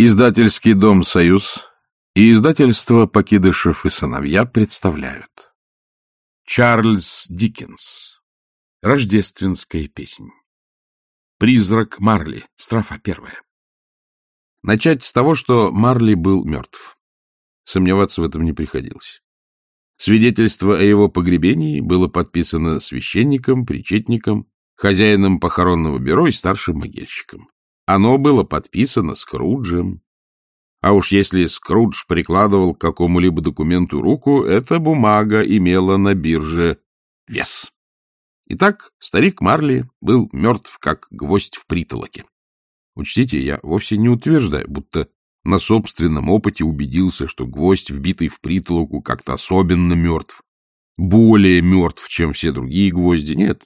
Издательский дом «Союз» и издательство «Покидышев и сыновья» представляют. Чарльз Диккенс. Рождественская песнь. Призрак Марли. Строфа первая. Начать с того, что Марли был мертв. Сомневаться в этом не приходилось. Свидетельство о его погребении было подписано священником, причетником, хозяином похоронного бюро и старшим могильщиком. Оно было подписано Скруджем. А уж если Скрудж прикладывал к какому-либо документу руку, эта бумага имела на бирже вес. Итак, старик Марли был мертв, как гвоздь в притолоке. Учтите, я вовсе не утверждаю, будто на собственном опыте убедился, что гвоздь, вбитый в притолоку, как-то особенно мертв. Более мертв, чем все другие гвозди. Нет,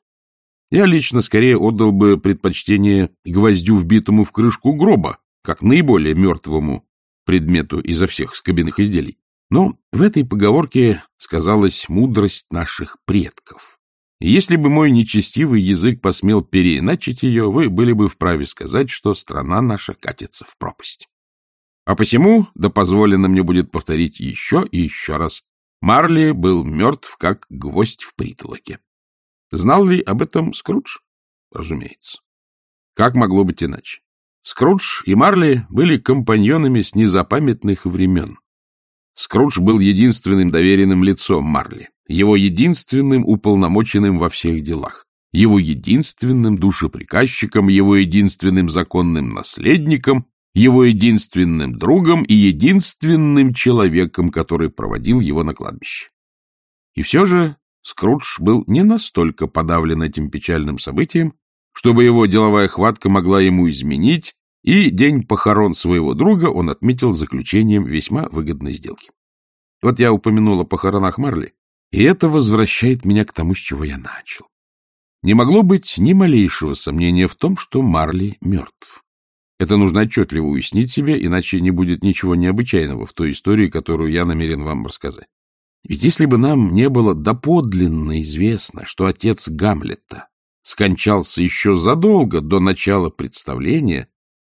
я лично скорее отдал бы предпочтение гвоздю, вбитому в крышку гроба, как наиболее мертвому предмету изо всех скобяных изделий. Но в этой поговорке сказалась мудрость наших предков. Если бы мой нечестивый язык посмел переиначить ее, вы были бы вправе сказать, что страна наша катится в пропасть. А посему, да позволено мне будет повторить еще и еще раз, Марли был мертв, как гвоздь в притолоке. Знал ли об этом Скрудж? Разумеется. Как могло быть иначе? Скрудж и Марли были компаньонами с незапамятных времен. Скрудж был единственным доверенным лицом Марли, его единственным уполномоченным во всех делах, его единственным душеприказчиком, его единственным законным наследником, его единственным другом и единственным человеком, который проводил его на кладбище. И все же Скрудж был не настолько подавлен этим печальным событием, чтобы его деловая хватка могла ему изменить, и день похорон своего друга он отметил заключением весьма выгодной сделки. Вот я упомянул о похоронах Марли, и это возвращает меня к тому, с чего я начал. Не могло быть ни малейшего сомнения в том, что Марли мертв. Это нужно отчетливо уяснить себе, иначе не будет ничего необычайного в той истории, которую я намерен вам рассказать. Ведь если бы нам не было доподлинно известно, что отец Гамлета скончался еще задолго до начала представления,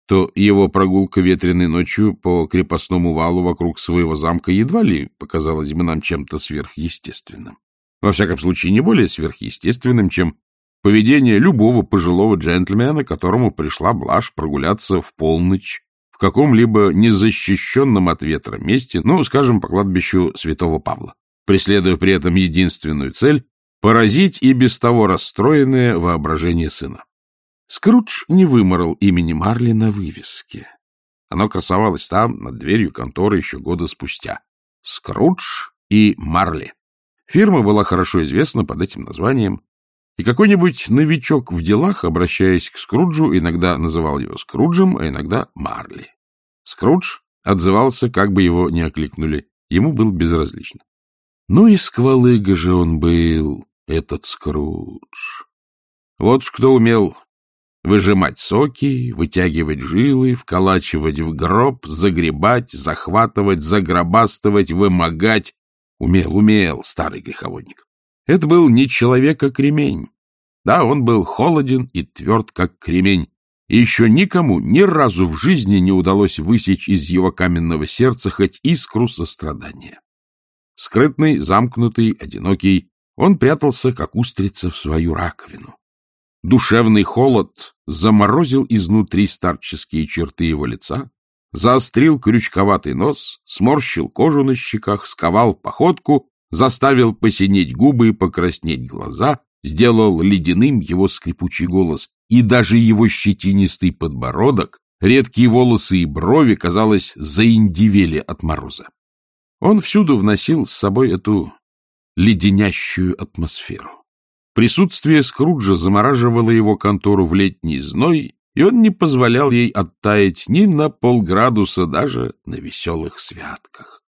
то его прогулка ветреной ночью по крепостному валу вокруг своего замка едва ли показалась бы нам чем-то сверхъестественным. Во всяком случае, не более сверхъестественным, чем поведение любого пожилого джентльмена, которому пришла блажь прогуляться в полночь в каком-либо незащищенном от ветра месте, ну, скажем, по кладбищу святого Павла преследуя при этом единственную цель — поразить и без того расстроенное воображение сына. Скрудж не выморал имени Марли на вывеске. Оно красовалось там, над дверью конторы, еще года спустя. Скрудж и Марли. Фирма была хорошо известна под этим названием, и какой-нибудь новичок в делах, обращаясь к Скруджу, иногда называл его Скруджем, а иногда Марли. Скрудж отзывался, как бы его ни окликнули, ему было безразлично. Ну и сквалыга же он был, этот Скрудж. Вот ж кто умел выжимать соки, вытягивать жилы, вколачивать в гроб, загребать, захватывать, загробастывать, вымогать. Умел, умел, старый греховодник. Это был не человек, а кремень. Да, он был холоден и тверд, как кремень. И еще никому ни разу в жизни не удалось высечь из его каменного сердца хоть искру сострадания. Скрытный, замкнутый, одинокий, он прятался, как устрица, в свою раковину. Душевный холод заморозил изнутри старческие черты его лица, заострил крючковатый нос, сморщил кожу на щеках, сковал походку, заставил посинеть губы и покраснеть глаза, сделал ледяным его скрипучий голос, и даже его щетинистый подбородок, редкие волосы и брови, казалось, заиндивели от мороза. Он всюду вносил с собой эту леденящую атмосферу. Присутствие Скруджа замораживало его контору в летний зной, и он не позволял ей оттаять ни на полградуса даже на веселых святках.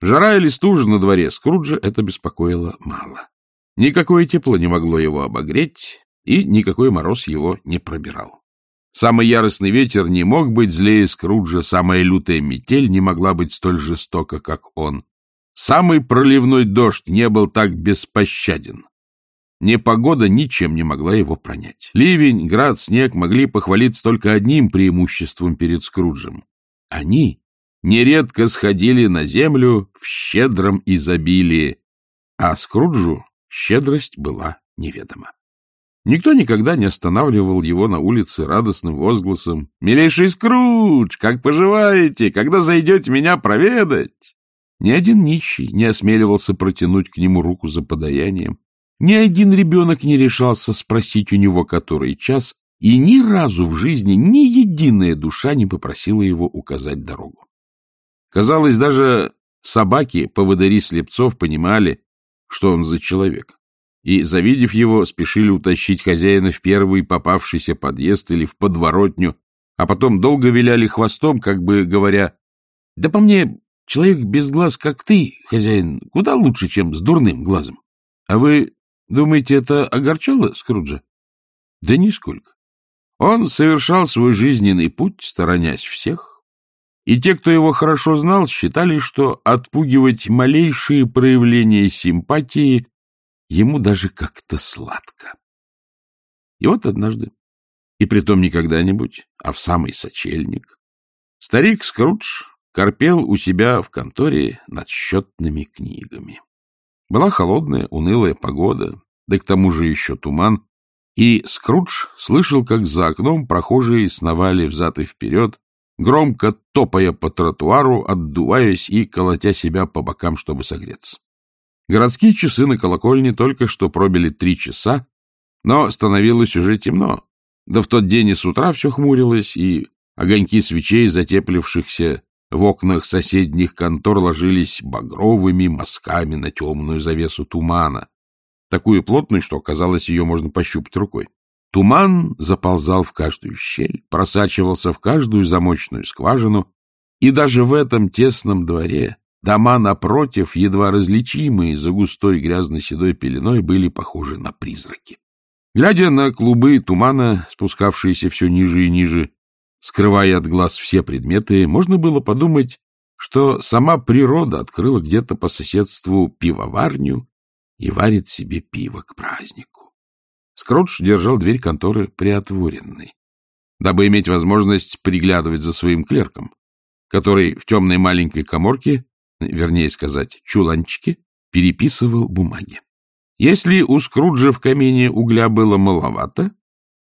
Жара или стужа на дворе Скруджа это беспокоило мало. Никакое тепло не могло его обогреть, и никакой мороз его не пробирал. Самый яростный ветер не мог быть злее Скруджа, самая лютая метель не могла быть столь жестока, как он. Самый проливной дождь не был так беспощаден. Непогода ничем не могла его пронять. Ливень, град, снег могли похвалиться только одним преимуществом перед Скруджем. они нередко сходили на землю в щедром изобилии, а Скруджу щедрость была неведома. Никто никогда не останавливал его на улице радостным возгласом «Милейший Скрудж, как поживаете? Когда зайдете меня проведать?» Ни один нищий не осмеливался протянуть к нему руку за подаянием. Ни один ребенок не решался спросить у него который час, и ни разу в жизни ни единая душа не попросила его указать дорогу. Казалось, даже собаки, поводыри слепцов, понимали, что он за человек, и, завидев его, спешили утащить хозяина в первый попавшийся подъезд или в подворотню, а потом долго виляли хвостом, как бы говоря, «Да по мне, человек без глаз, как ты, хозяин, куда лучше, чем с дурным глазом. А вы думаете, это огорчало Скруджа?» «Да нисколько. Он совершал свой жизненный путь, сторонясь всех, и те, кто его хорошо знал, считали, что отпугивать малейшие проявления симпатии ему даже как-то сладко. И вот однажды, и притом не когда-нибудь, а в самый сочельник, старик Скрудж корпел у себя в конторе над счетными книгами. Была холодная, унылая погода, да к тому же еще туман, и Скрудж слышал, как за окном прохожие сновали взад и вперед, громко топая по тротуару, отдуваясь и колотя себя по бокам, чтобы согреться. Городские часы на колокольне только что пробили три часа, но становилось уже темно. Да в тот день и с утра все хмурилось, и огоньки свечей, затеплившихся в окнах соседних контор, ложились багровыми мазками на темную завесу тумана, такую плотную, что, казалось, ее можно пощупать рукой. Туман заползал в каждую щель, просачивался в каждую замочную скважину, и даже в этом тесном дворе дома напротив, едва различимые за густой грязно-седой пеленой, были похожи на призраки. Глядя на клубы тумана, спускавшиеся все ниже и ниже, скрывая от глаз все предметы, можно было подумать, что сама природа открыла где-то по соседству пивоварню и варит себе пиво к празднику. Скротч держал дверь конторы приотворенной, дабы иметь возможность приглядывать за своим клерком, который в темной маленькой коморке, вернее сказать, чуланчике, переписывал бумаги. Если у Скруджа в камине угля было маловато,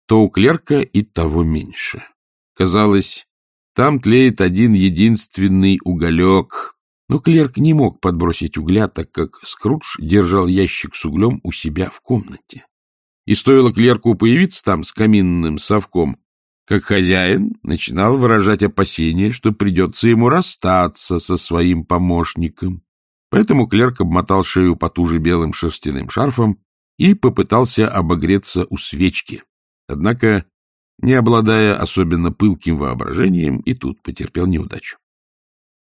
то у клерка и того меньше. Казалось, там тлеет один единственный уголек, но клерк не мог подбросить угля, так как Скрудж держал ящик с углем у себя в комнате. И стоило клерку появиться там с каминным совком, как хозяин начинал выражать опасение, что придется ему расстаться со своим помощником. Поэтому клерк обмотал шею потуже белым шерстяным шарфом и попытался обогреться у свечки. Однако, не обладая особенно пылким воображением, и тут потерпел неудачу.